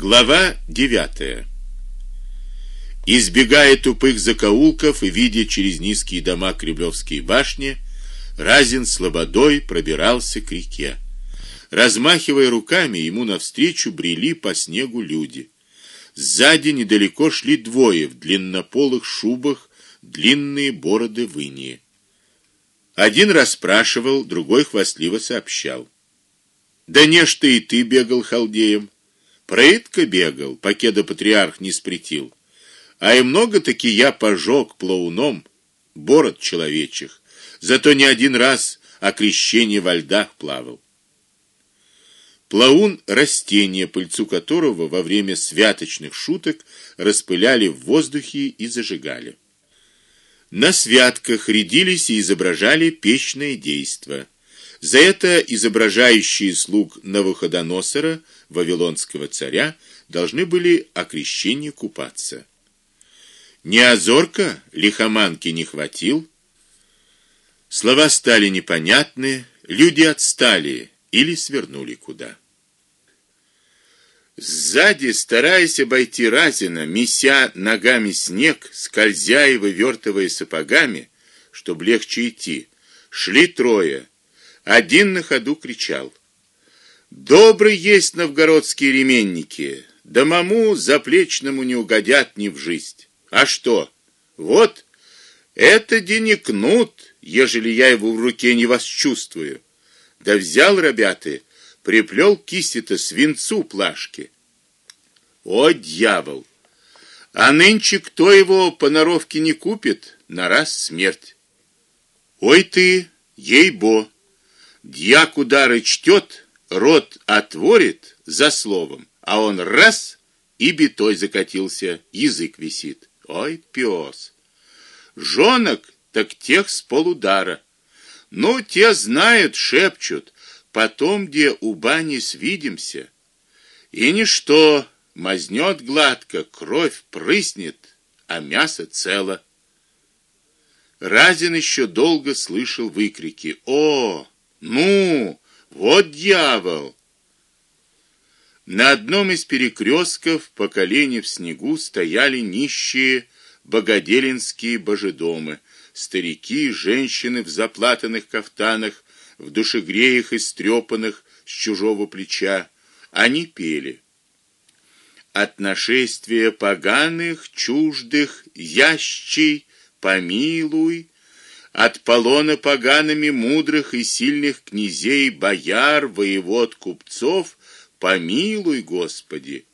Глава 9. Избегая тупых закоулков и видя через низкие дома Кремлевские башни, Разин слободой пробирался к реке. Размахивая руками, ему навстречу брели по снегу люди. Сзади недалеко шли двое в длиннополых шубах, длинные бороды в. Один расспрашивал, другой хвастливо сообщал: "Да не ж ты и ты бегал халдеем, прытко бегал, покеда патриарх не спретил. А и много таки я пожег плауном бород человечих, зато не один раз о крещении во льдах плавал. Плаун растение, пыльцу которого во время святочных шуток распыляли в воздухе и зажигали. На святках рядились и изображали печное действо. За это изображающие слуг Навуходоносора, вавилонского царя, должны были о крещении купаться. Не озорка лихоманки не хватил. Слова стали непонятны, люди отстали или свернули куда. Сзади, стараясь обойти Разина, меся ногами снег, скользя и вывертывая сапогами, чтобы легче идти, шли трое. Один на ходу кричал: "Добрый есть новгородские ременники, да маму заплечному не угодят ни в жизнь. А что? Вот это денекнут, ежели я его в руке не восчувствую. Да взял, ребята, приплел кисти-то свинцу плашки. О, дьявол! А нынче кто его по наровке не купит, на раз смерть. Ой ты, ей-бо! Дьяк удары чтет, рот отворит за словом, а он раз и битой закатился, язык висит. Ой, пёс! Жонок так тех с полудара. Ну, те знают, шепчут, потом где у бани свидимся. И ничто, мазнет гладко, кровь прыснет, а мясо цело. Разин еще долго слышал выкрики: "О, ну, вот дьявол!" На одном из перекрестков по колени в снегу стояли нищие богоделинские божедомы, старики, женщины в заплатанных кафтанах, в душегреях и стрепанных с чужого плеча. Они пели: От нашествия поганых, чуждых, ящей помилуй, от полона погаными мудрых и сильных князей, бояр, воевод, купцов, помилуй, Господи.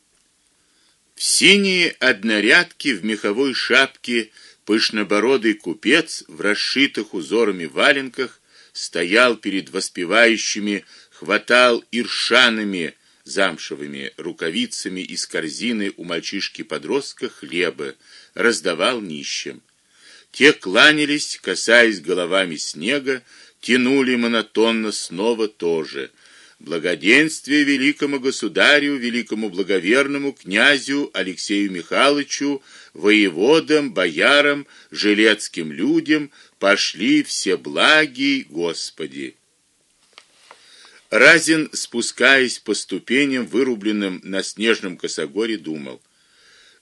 В синие однорядки в меховой шапке пышнобородый купец в расшитых узорами валенках стоял перед воспевающими, хватал иршанами замшевыми рукавицами из корзины у мальчишки-подростка хлеба, раздавал нищим. Те кланялись, касаясь головами снега, тянули монотонно снова тоже — Благоденствие великому государю, великому благоверному князю Алексею Михайловичу, воеводам, боярам, жилецким людям пошли все благи, Господи. Разин, спускаясь по ступеням, вырубленным на снежном косогоре, думал: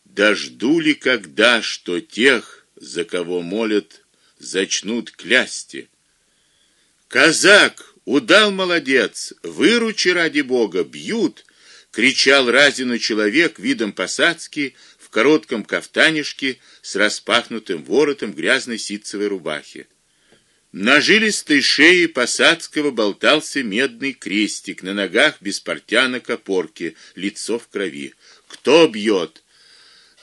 дожду ли когда, что тех, за кого молят, зачнут клясти? Казак Удал молодец, выручи ради бога, бьют, кричал Разину человек видом посадски в коротком кафтанишке с распахнутым воротом грязной ситцевой рубахи. На жилистой шее посадского болтался медный крестик, на ногах без портянок опорки, лицо в крови. Кто бьет?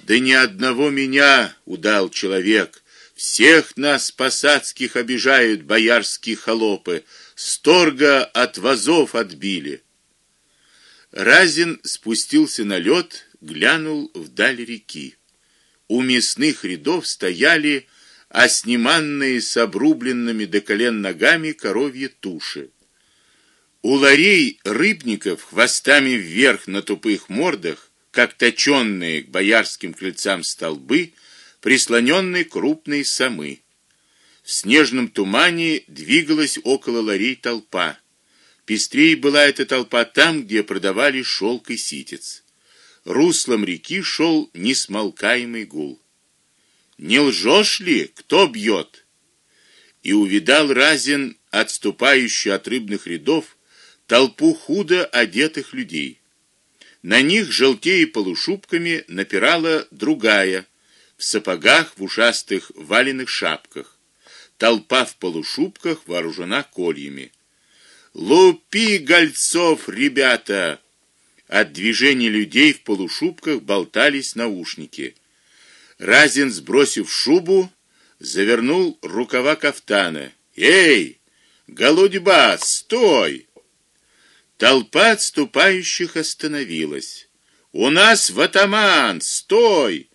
Да ни одного меня удал человек. Всех нас посадских обижают боярские холопы сторга от вазов отбили. Разин спустился на лед, глянул вдаль реки. У мясных рядов стояли осниманные с обрубленными до колен ногами коровьи туши. У ларей рыбников хвостами вверх на тупых мордах, как точенные к боярским крыльцам столбы, прислоненные крупные самы. В снежном тумане двигалась около ларей толпа. Пестрей была эта толпа там, где продавали шелк и ситец. руслом реки шел несмолкаемый гул. Не лжешь ли, кто бьет? И увидал Разин, отступающую от рыбных рядов, толпу худо одетых людей. На них желтее полушубками напирала другая в сапогах, в ушастых валенных шапках. Толпа в полушубках вооружена кольями. Лупи гольцов, ребята! От движения людей в полушубках болтались наушники. Разин, сбросив шубу, завернул рукава кафтана. Эй, голодьба, стой! Толпа отступающих остановилась. У нас в атаман, стой!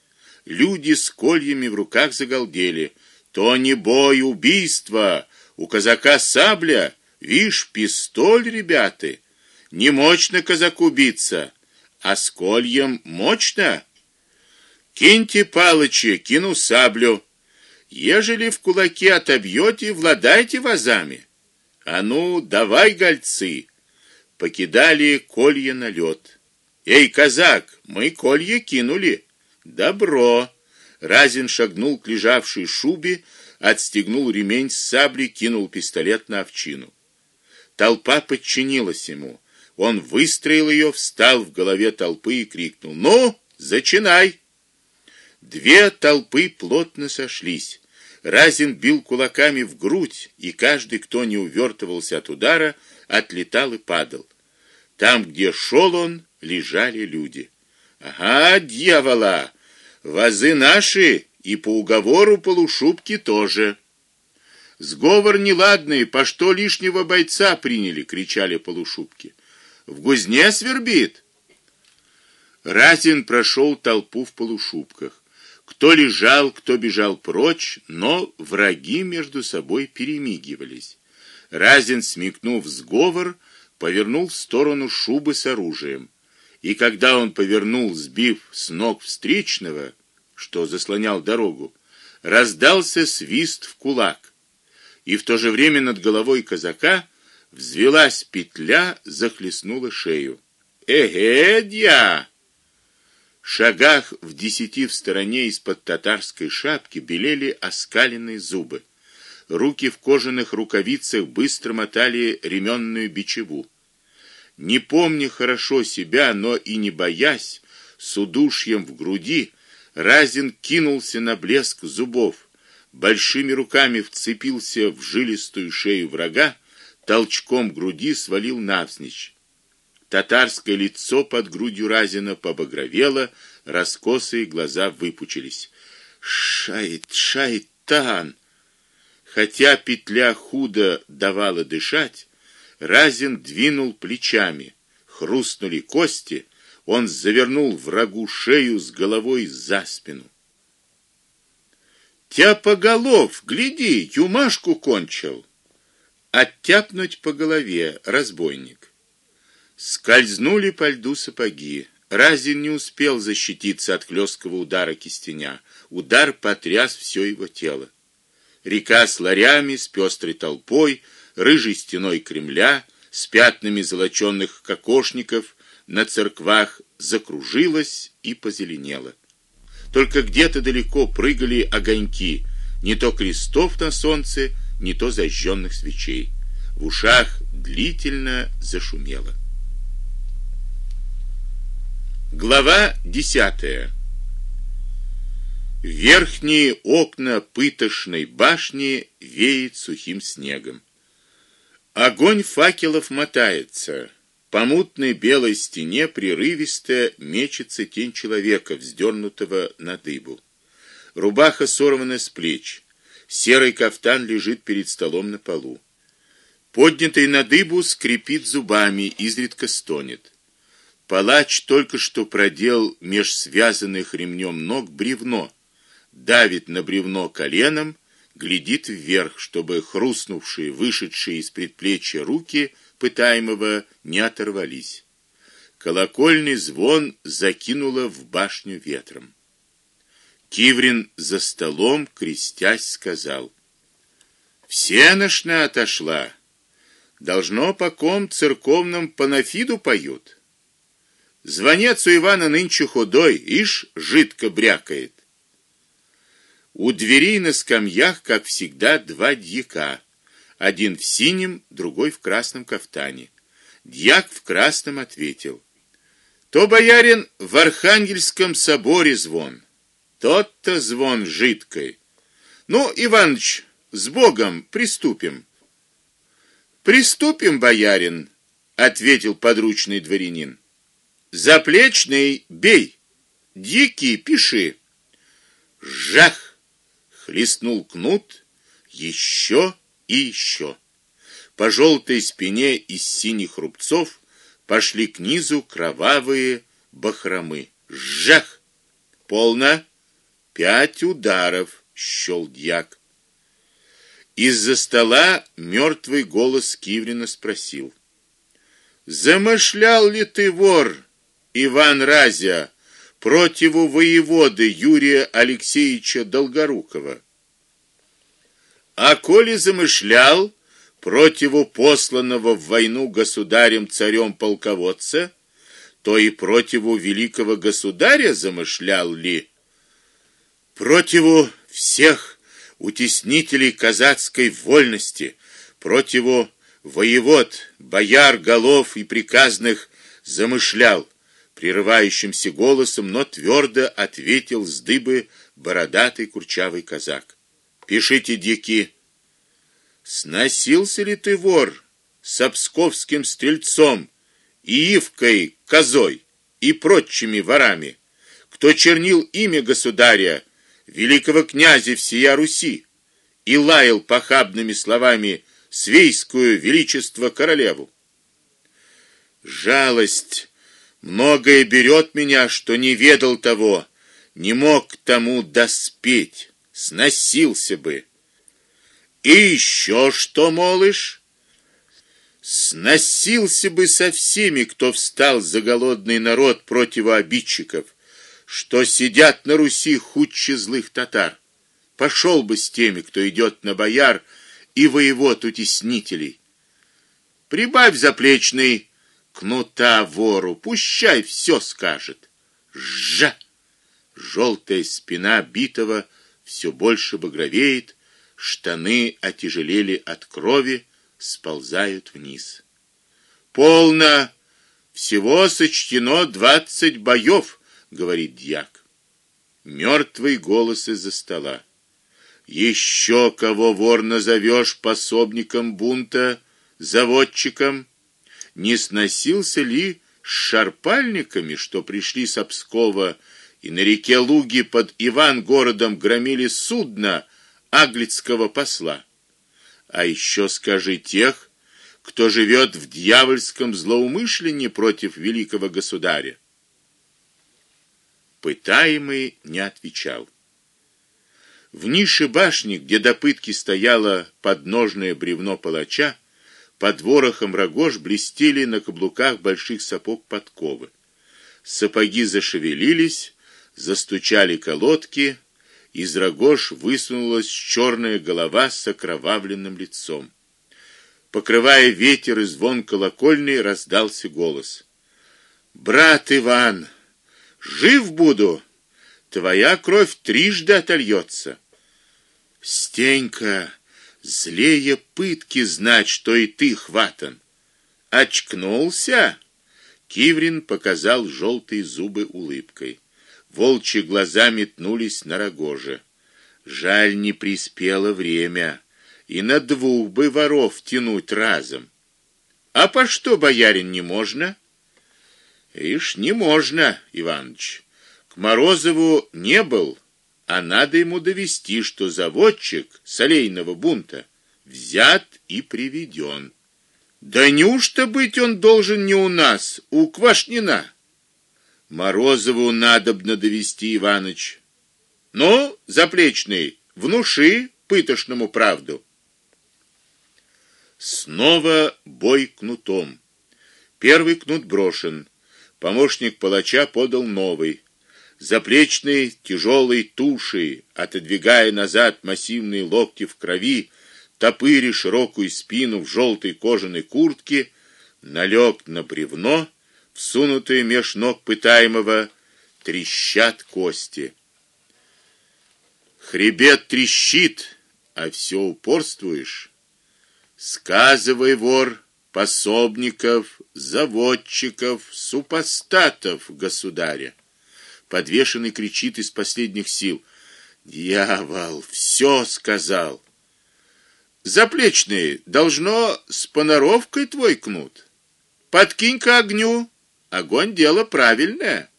Люди с кольями в руках загалдели. То не бой, убийство, у казака сабля, вишь, пистоль, ребята. Не мощно казаку биться, а с кольем мощно. Киньте палычи, кину саблю. Ежели в кулаке отобьете, владайте вазами. А ну, давай, гольцы. Покидали колья на лед. Эй, казак, мы колья кинули. Добро. Разин шагнул к лежавшей шубе, отстегнул ремень с сабли, кинул пистолет на овчину. Толпа подчинилась ему. Он выстроил ее, встал в голове толпы и крикнул: "Ну, зачинай!" Две толпы плотно сошлись. Разин бил кулаками в грудь, и каждый, кто не увертывался от удара, отлетал и падал. Там, где шел он, лежали люди. Ага, дьявола. Вазы наши и по уговору полушубки тоже. Сговор неладный, по что лишнего бойца приняли, кричали полушубки. В гузне свербит. Разин прошел толпу в полушубках. Кто лежал, кто бежал прочь, но враги между собой перемигивались. Разин, смекнув сговор, повернул в сторону шубы с оружием. И когда он повернул, сбив с ног встречного, что заслонял дорогу, раздался свист в кулак. И в то же время над головой казака взвилась петля, захлестнула шею. Эгедья! шагах в десяти в стороне из-под татарской шапки белели оскаленные зубы. Руки в кожаных рукавицах быстро мотали ременную бичеву не помня хорошо себя, но и не боясь, с удушьем в груди, Разин кинулся на блеск зубов, большими руками вцепился в жилистую шею врага, толчком груди свалил навзничь. Татарское лицо под грудью Разина побагровело, раскосые глаза выпучились. Шайт, шайтан. Хотя петля худо давала дышать, Разин двинул плечами, хрустнули кости, он завернул врагу шею с головой за спину. Тяпоголов, гляди, юмашку кончил. Оттяпнуть по голове, разбойник. Скользнули по льду сапоги. Разин не успел защититься от хлесткого удара кистеня. Удар потряс все его тело. Река с ларями, с пестрой толпой рыжей стеной Кремля с пятнами золочёных кокошников на церквах закружилась и позеленела. Только где-то далеко прыгали огоньки, не то крестов на солнце, не то зажженных свечей. В ушах длительно зашумело. Глава десятая. Верхние окна пытошной башни веет сухим снегом. Огонь факелов мотается. По мутной белой стене прерывисто мечется тень человека, вздернутого на дыбу. Рубаха сорвана с плеч. Серый кафтан лежит перед столом на полу. Поднятый на дыбу скрипит зубами, изредка стонет. Палач только что продел меж связанных ремнем ног бревно, давит на бревно коленом глядит вверх, чтобы хрустнувшие, вышедшие из предплечья руки пытаемого не оторвались. Колокольный звон закинуло в башню ветром. Киврин за столом, крестясь, сказал: "Всеношна отошла. Должно по ком церковным панафиду поют. Звонец у Ивана нынче худой, ишь, жидко брякает. У дверей на скамьях, как всегда, два дьяка. Один в синем, другой в красном кафтане. Дьяк в красном ответил: "То боярин в Архангельском соборе звон. Тот-то звон жидкой. Ну, Иваныч, с Богом, приступим". "Приступим, боярин", ответил подручный дворянин. Заплечный бей. Дикий пиши. Жах! Хлестнул кнут еще и еще. По желтой спине из синих рубцов пошли к низу кровавые бахромы. Жах! Полно. Пять ударов, щел дьяк. Из-за стола мертвый голос Киврина спросил: "Замышлял ли ты вор Иван Разя противу воеводы Юрия Алексеевича Долгорукова. А коли замышлял противу посланного в войну государем царем полководца, то и противу великого государя замышлял ли противу всех утеснителей казацкой вольности, противу воевод, бояр, голов и приказных замышлял прерывающимся голосом, но твердо ответил с дыбы бородатый курчавый казак. Пишите, дики. Сносился ли ты вор с псковским стрельцом и Ивкой козой и прочими ворами, кто чернил имя государя, великого князя всея Руси, и лаял похабными словами свейскую величество королеву? Жалость Многое берет меня, что не ведал того, не мог тому доспеть, сносился бы. И еще что, молишь? Сносился бы со всеми, кто встал за голодный народ против обидчиков, что сидят на Руси худче злых татар. Пошел бы с теми, кто идет на бояр и воевод утеснителей. Прибавь заплечный кнута вору, пущай все скажет. Жа! Желтая спина битого все больше багровеет, штаны отяжелели от крови, сползают вниз. Полно всего сочтено двадцать боев, говорит дьяк. Мертвый голос из-за стола. Еще кого вор назовешь пособником бунта, заводчиком? Не сносился ли с шарпальниками, что пришли с Пскова и на реке Луги под Иван-городом громили судно аглицкого посла. А еще скажи тех, кто живет в дьявольском злоумышлении против великого государя. Пытаемый не отвечал. В нише башни, где до пытки стояло подножное бревно палача, под ворохом рогож блестели на каблуках больших сапог подковы. Сапоги зашевелились, застучали колодки, из рогож высунулась черная голова с окровавленным лицом. Покрывая ветер и звон колокольный, раздался голос: "Брат Иван, жив буду, твоя кровь трижды отольется". Стенька Злее пытки знать, что и ты хватан. Очкнулся? Киврин показал желтые зубы улыбкой. Волчьи глаза метнулись на Рогоже. Жаль, не приспело время, и на двух бы воров тянуть разом. А по что боярин не можно? Ишь, не можно, Иваныч. К Морозову не был, а надо ему довести, что заводчик солейного бунта взят и приведен. Да неужто быть он должен не у нас, у Квашнина? Морозову надобно довести, Иваныч. Ну, заплечный, внуши пытошному правду. Снова бой кнутом. Первый кнут брошен. Помощник палача подал новый заплечной тяжелой тушей, отодвигая назад массивные локти в крови, топыри широкую спину в желтой кожаной куртке, налег на бревно, всунутые меж ног пытаемого, трещат кости. Хребет трещит, а все упорствуешь. Сказывай, вор, пособников, заводчиков, супостатов государя. Подвешенный кричит из последних сил: "Дьявол, все сказал. Заплечный должно с поноровкой твой кнут. Подкинь-ка огню, огонь дело правильное".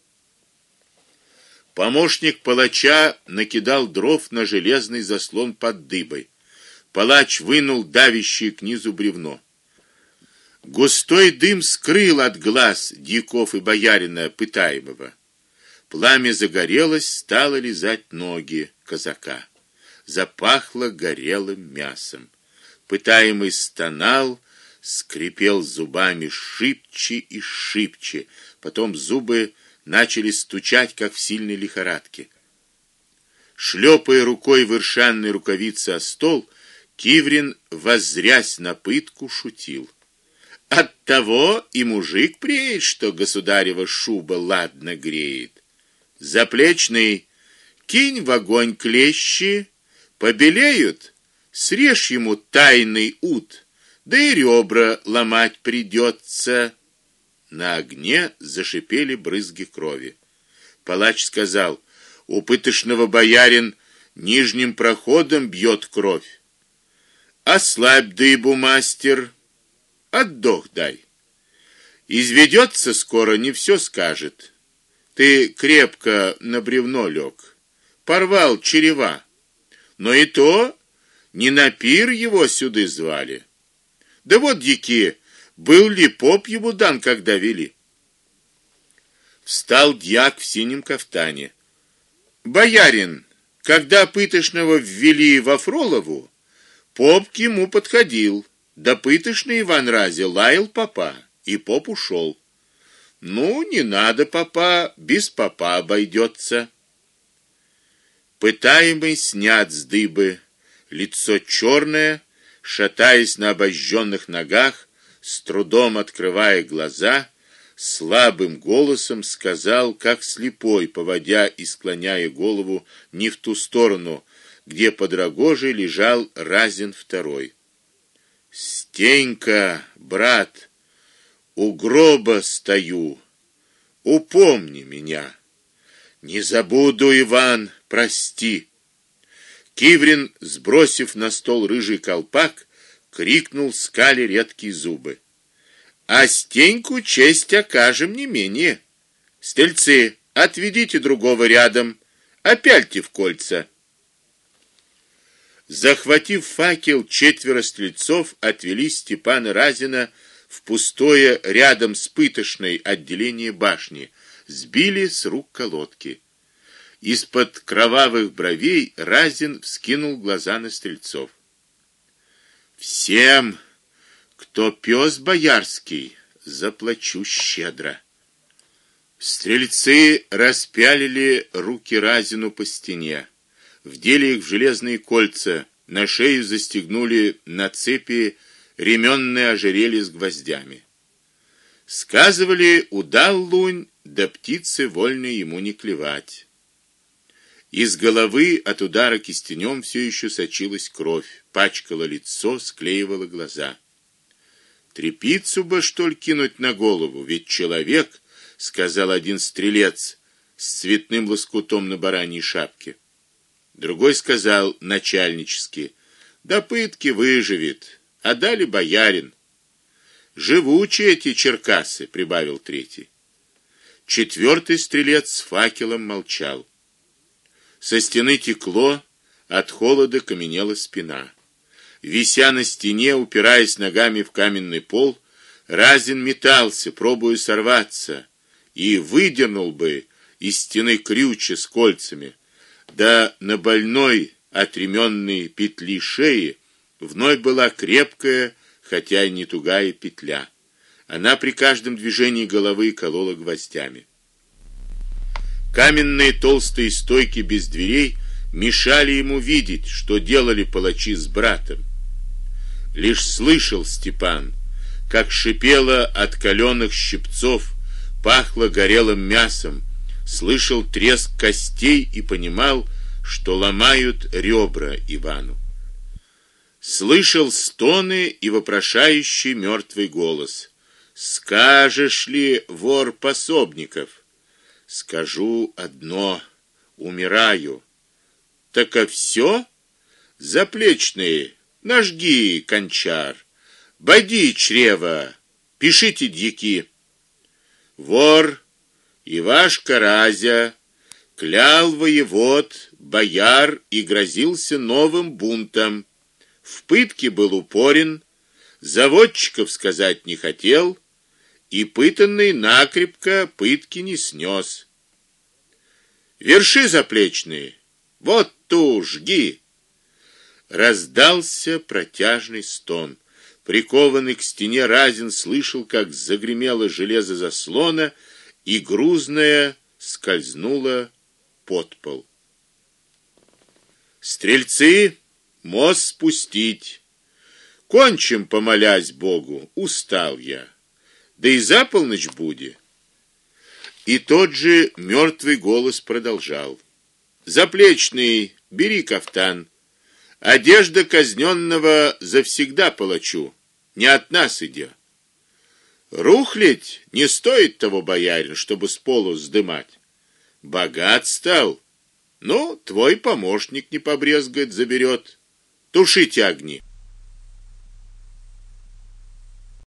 Помощник палача накидал дров на железный заслон под дыбой. Палач вынул давящее к низу бревно. Густой дым скрыл от глаз диков и боярина пытаемого. Пламя загорелось, стало лизать ноги казака. Запахло горелым мясом. Пытаемый стонал, скрипел зубами шипче и шипче. Потом зубы начали стучать, как в сильной лихорадке. Шлепая рукой в иршанной рукавице о стол, Киврин, воззрясь на пытку, шутил: от того и мужик преет, что государева шуба ладно греет. Заплечный кинь в огонь клещи, побелеют, срежь ему тайный ут, да и ребра ломать придется. На огне зашипели брызги крови. Палач сказал: "У пытошного боярин нижним проходом бьет кровь. Ослабь дыбу, мастер, Отдох дай. Изведется скоро, не все скажет. Ты крепко на бревно лег, порвал черева. Но и то не на пир его сюда звали. Да вот дики, был ли поп ему дан, когда вели? Встал дьяк в синем кафтане. Боярин, когда пытошного ввели во Фролову, поп к ему подходил Допытышный Иван Разе лаял папа, и поп ушел. Ну, не надо папа, без папа обойдется. Пытаемый снят с дыбы, лицо черное, шатаясь на обожженных ногах, с трудом открывая глаза, слабым голосом сказал, как слепой, поводя и склоняя голову не в ту сторону, где под рогожей лежал Разин второй. Стенька, брат, у гроба стою. Упомни меня. Не забуду, Иван, прости. Киврин, сбросив на стол рыжий колпак, крикнул скали редкие зубы. А Стеньку честь окажем не менее. Стельцы, отведите другого рядом, опяльте в кольца. Захватив факел, четверо стрельцов отвели Степана Разина в пустое рядом с пытошной отделение башни, сбили с рук колодки. Из-под кровавых бровей Разин вскинул глаза на стрельцов. Всем, кто пёс боярский, заплачу щедро. Стрельцы распялили руки Разину по стене вдели их в железные кольца, на шею застегнули на цепи ременные ожерелья с гвоздями. Сказывали, удал лунь, да птицы вольны ему не клевать. Из головы от удара кистенем все еще сочилась кровь, пачкала лицо, склеивала глаза. Трепицу бы что ли кинуть на голову, ведь человек, сказал один стрелец с цветным лоскутом на бараньей шапке. Другой сказал начальнически: "Да пытки выживет, а дали боярин". Живучие эти черкасы, прибавил третий. Четвертый стрелец с факелом молчал. Со стены текло, от холода каменела спина. Вися на стене, упираясь ногами в каменный пол, Разин метался, пробуя сорваться, и выдернул бы из стены крючья с кольцами да на больной от ременной петли шеи вновь была крепкая, хотя и не тугая петля. Она при каждом движении головы колола гвоздями. Каменные толстые стойки без дверей мешали ему видеть, что делали палачи с братом. Лишь слышал Степан, как шипела от каленых щипцов пахло горелым мясом, слышал треск костей и понимал, что ломают ребра Ивану. Слышал стоны и вопрошающий мертвый голос. Скажешь ли, вор пособников? Скажу одно: умираю. Так а все заплечные, нажги кончар, боди чрева, пишите дьяки. Вор Ивашка Разя клял воевод, бояр и грозился новым бунтом. В пытке был упорен, заводчиков сказать не хотел, и пытанный накрепко пытки не снес. Верши заплечные. Вот ту жги. Раздался протяжный стон. Прикованный к стене Разин слышал, как загремело железо заслона, и грузное скользнуло под пол. Стрельцы, мост спустить. Кончим, помолясь Богу, устал я. Да и за полночь будет. И тот же мертвый голос продолжал: Заплечный, бери кафтан. Одежда казненного завсегда палачу, не от нас идет. Рухлить не стоит того боярин, чтобы с полу сдымать. Богат стал. Ну, твой помощник не побрезгает, заберет. Тушите огни.